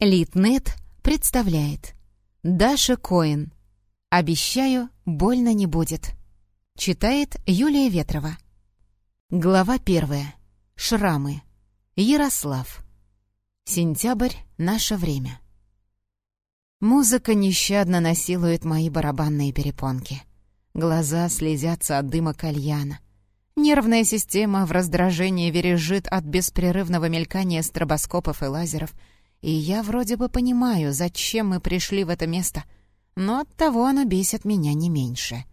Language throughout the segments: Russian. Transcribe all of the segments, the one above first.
Литнет представляет. Даша Коин «Обещаю, больно не будет» Читает Юлия Ветрова. Глава первая. Шрамы. Ярослав. Сентябрь — наше время. Музыка нещадно насилует мои барабанные перепонки. Глаза слезятся от дыма кальяна. Нервная система в раздражении вережит от беспрерывного мелькания стробоскопов и лазеров — и я вроде бы понимаю, зачем мы пришли в это место, но оттого оно бесит меня не меньше.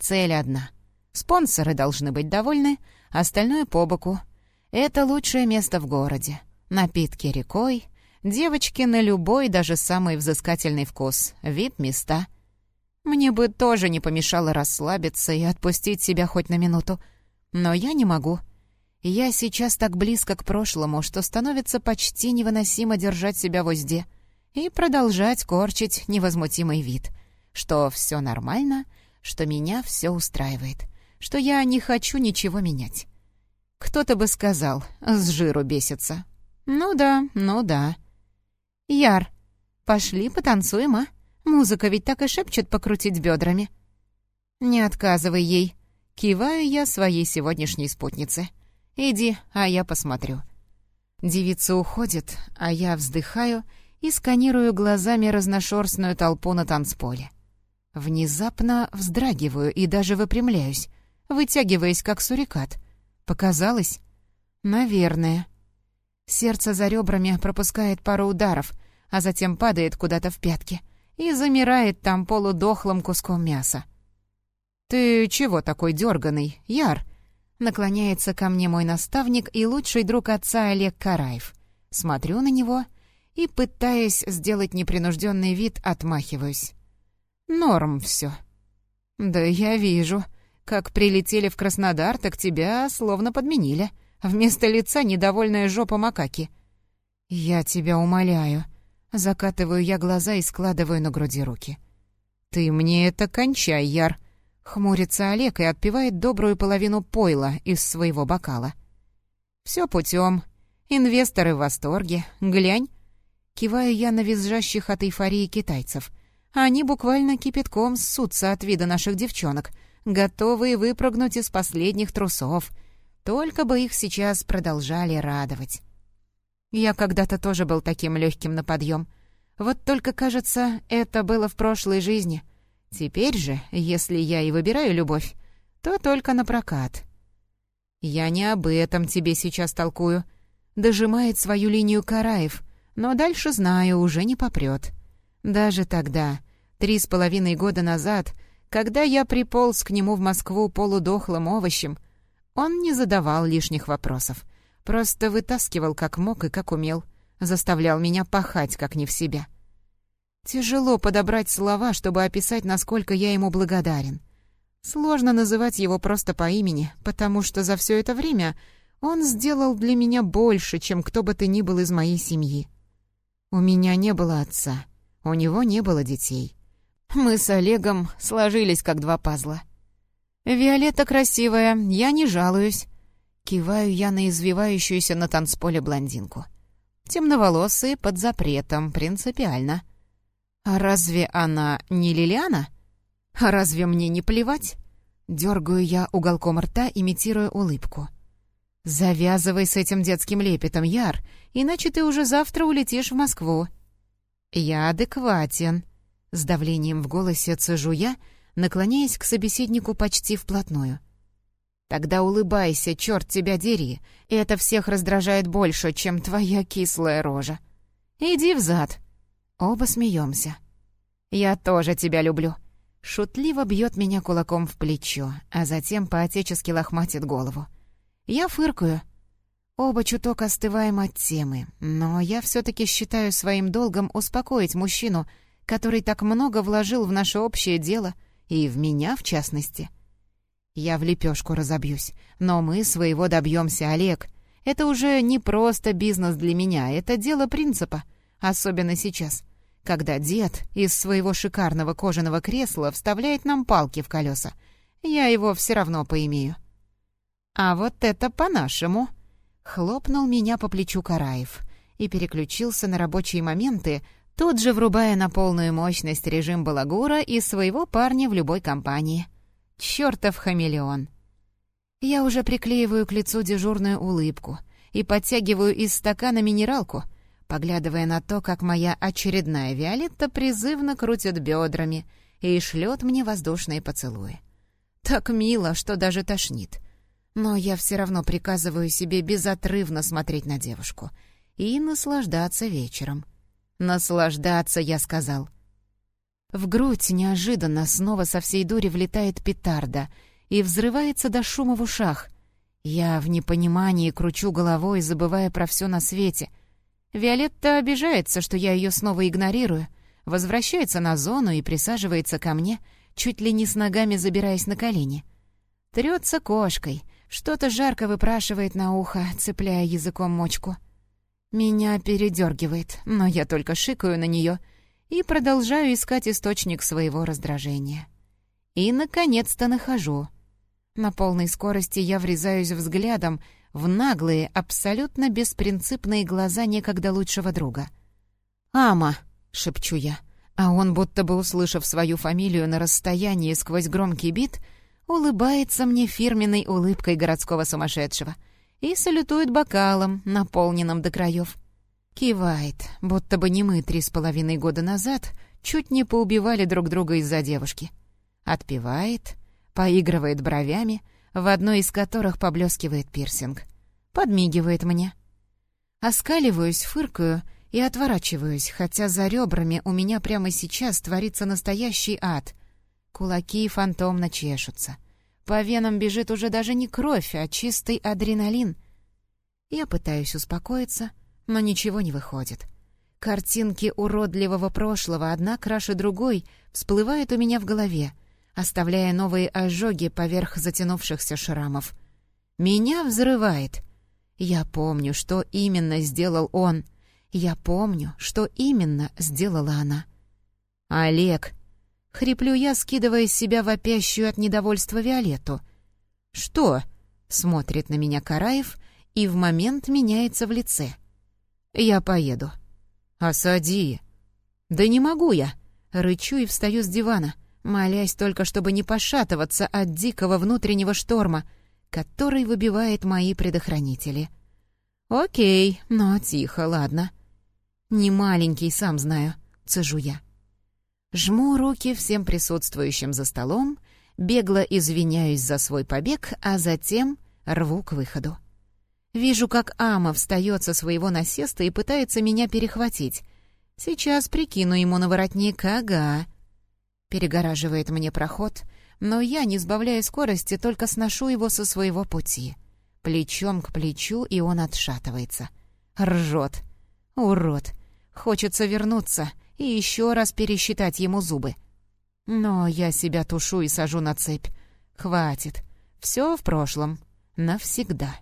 Цель одна. Спонсоры должны быть довольны, остальное по боку. Это лучшее место в городе. Напитки рекой, девочки на любой, даже самый взыскательный вкус, вид места. Мне бы тоже не помешало расслабиться и отпустить себя хоть на минуту. Но я не могу. — я сейчас так близко к прошлому, что становится почти невыносимо держать себя в узде и продолжать корчить невозмутимый вид, что все нормально, что меня все устраивает, что я не хочу ничего менять. Кто-то бы сказал, с жиру бесится. Ну да, ну да. Яр, пошли потанцуем, а? Музыка ведь так и шепчет покрутить бедрами. Не отказывай ей. Киваю я своей сегодняшней спутнице — «Иди, а я посмотрю». Девица уходит, а я вздыхаю и сканирую глазами разношерстную толпу на танцполе. Внезапно вздрагиваю и даже выпрямляюсь, вытягиваясь как сурикат. Показалось? Наверное. Сердце за ребрами пропускает пару ударов, а затем падает куда-то в пятки и замирает там полудохлым куском мяса. «Ты чего такой дерганый, Яр?» Наклоняется ко мне мой наставник и лучший друг отца Олег Караев. Смотрю на него и, пытаясь сделать непринужденный вид, отмахиваюсь. Норм все. Да я вижу. Как прилетели в Краснодар, так тебя словно подменили. Вместо лица недовольная жопа макаки. Я тебя умоляю. Закатываю я глаза и складываю на груди руки. Ты мне это кончай, Яр. Хмурится Олег и отпивает добрую половину пойла из своего бокала. «Все путем. Инвесторы в восторге. Глянь». Киваю я на визжащих от эйфории китайцев. Они буквально кипятком ссутся от вида наших девчонок, готовые выпрыгнуть из последних трусов. Только бы их сейчас продолжали радовать. Я когда-то тоже был таким легким на подъем. Вот только, кажется, это было в прошлой жизни — Теперь же, если я и выбираю любовь, то только на прокат. Я не об этом тебе сейчас толкую. Дожимает свою линию Караев, но дальше знаю, уже не попрет. Даже тогда, три с половиной года назад, когда я приполз к нему в Москву полудохлым овощем, он не задавал лишних вопросов, просто вытаскивал как мог и как умел, заставлял меня пахать как не в себя. Тяжело подобрать слова, чтобы описать, насколько я ему благодарен. Сложно называть его просто по имени, потому что за все это время он сделал для меня больше, чем кто бы то ни был из моей семьи. У меня не было отца, у него не было детей. Мы с Олегом сложились как два пазла. «Виолетта красивая, я не жалуюсь». Киваю я на извивающуюся на танцполе блондинку. Темноволосые под запретом, принципиально. «А разве она не Лилиана? А разве мне не плевать?» Дергаю я уголком рта, имитируя улыбку. «Завязывай с этим детским лепетом, Яр, иначе ты уже завтра улетишь в Москву». «Я адекватен», — с давлением в голосе цежу я, наклоняясь к собеседнику почти вплотную. «Тогда улыбайся, черт тебя дери, это всех раздражает больше, чем твоя кислая рожа. Иди взад, Оба смеемся. «Я тоже тебя люблю». Шутливо бьет меня кулаком в плечо, а затем по-отечески лохматит голову. Я фыркаю. Оба чуток остываем от темы, но я все-таки считаю своим долгом успокоить мужчину, который так много вложил в наше общее дело, и в меня в частности. Я в лепешку разобьюсь, но мы своего добьемся, Олег. Это уже не просто бизнес для меня, это дело принципа, особенно сейчас — когда дед из своего шикарного кожаного кресла вставляет нам палки в колеса. Я его все равно поимею. «А вот это по-нашему!» — хлопнул меня по плечу Караев. и переключился на рабочие моменты, тут же врубая на полную мощность режим балагура и своего парня в любой компании. Чёртов хамелеон. Я уже приклеиваю к лицу дежурную улыбку и подтягиваю из стакана минералку, поглядывая на то, как моя очередная Виолетта призывно крутит бедрами и шлет мне воздушные поцелуи. Так мило, что даже тошнит. Но я все равно приказываю себе безотрывно смотреть на девушку и наслаждаться вечером. «Наслаждаться», — я сказал. В грудь неожиданно снова со всей дури влетает петарда и взрывается до шума в ушах. Я в непонимании кручу головой, забывая про все на свете. Виолетта обижается, что я ее снова игнорирую, возвращается на зону и присаживается ко мне, чуть ли не с ногами забираясь на колени. Трется кошкой, что-то жарко выпрашивает на ухо, цепляя языком мочку. Меня передергивает, но я только шикаю на нее — и продолжаю искать источник своего раздражения. И, наконец-то, нахожу. На полной скорости я врезаюсь взглядом в наглые, абсолютно беспринципные глаза некогда лучшего друга. «Ама!» — шепчу я, а он, будто бы услышав свою фамилию на расстоянии сквозь громкий бит, улыбается мне фирменной улыбкой городского сумасшедшего и салютует бокалом, наполненным до краев. Кивает, будто бы не мы три с половиной года назад чуть не поубивали друг друга из-за девушки. Отпивает, поигрывает бровями, в одной из которых поблескивает пирсинг. Подмигивает мне. Оскаливаюсь, фыркаю и отворачиваюсь, хотя за ребрами у меня прямо сейчас творится настоящий ад. Кулаки фантомно чешутся. По венам бежит уже даже не кровь, а чистый адреналин. Я пытаюсь успокоиться — но ничего не выходит. Картинки уродливого прошлого, одна краше другой, всплывают у меня в голове, оставляя новые ожоги поверх затянувшихся шрамов. Меня взрывает. Я помню, что именно сделал он. Я помню, что именно сделала она. «Олег!» — хриплю я, скидывая с себя вопящую от недовольства Виолетту. «Что?» — смотрит на меня Караев и в момент меняется в лице — «Я поеду». «Осади». «Да не могу я». Рычу и встаю с дивана, молясь только, чтобы не пошатываться от дикого внутреннего шторма, который выбивает мои предохранители. «Окей, но тихо, ладно». «Не маленький, сам знаю», — цежу я. Жму руки всем присутствующим за столом, бегло извиняюсь за свой побег, а затем рву к выходу. Вижу, как Ама встает со своего насеста и пытается меня перехватить. Сейчас прикину ему на воротник, ага. Перегораживает мне проход, но я, не сбавляя скорости, только сношу его со своего пути. Плечом к плечу, и он отшатывается. Ржет. Урод. Хочется вернуться и еще раз пересчитать ему зубы. Но я себя тушу и сажу на цепь. Хватит. Все в прошлом. Навсегда.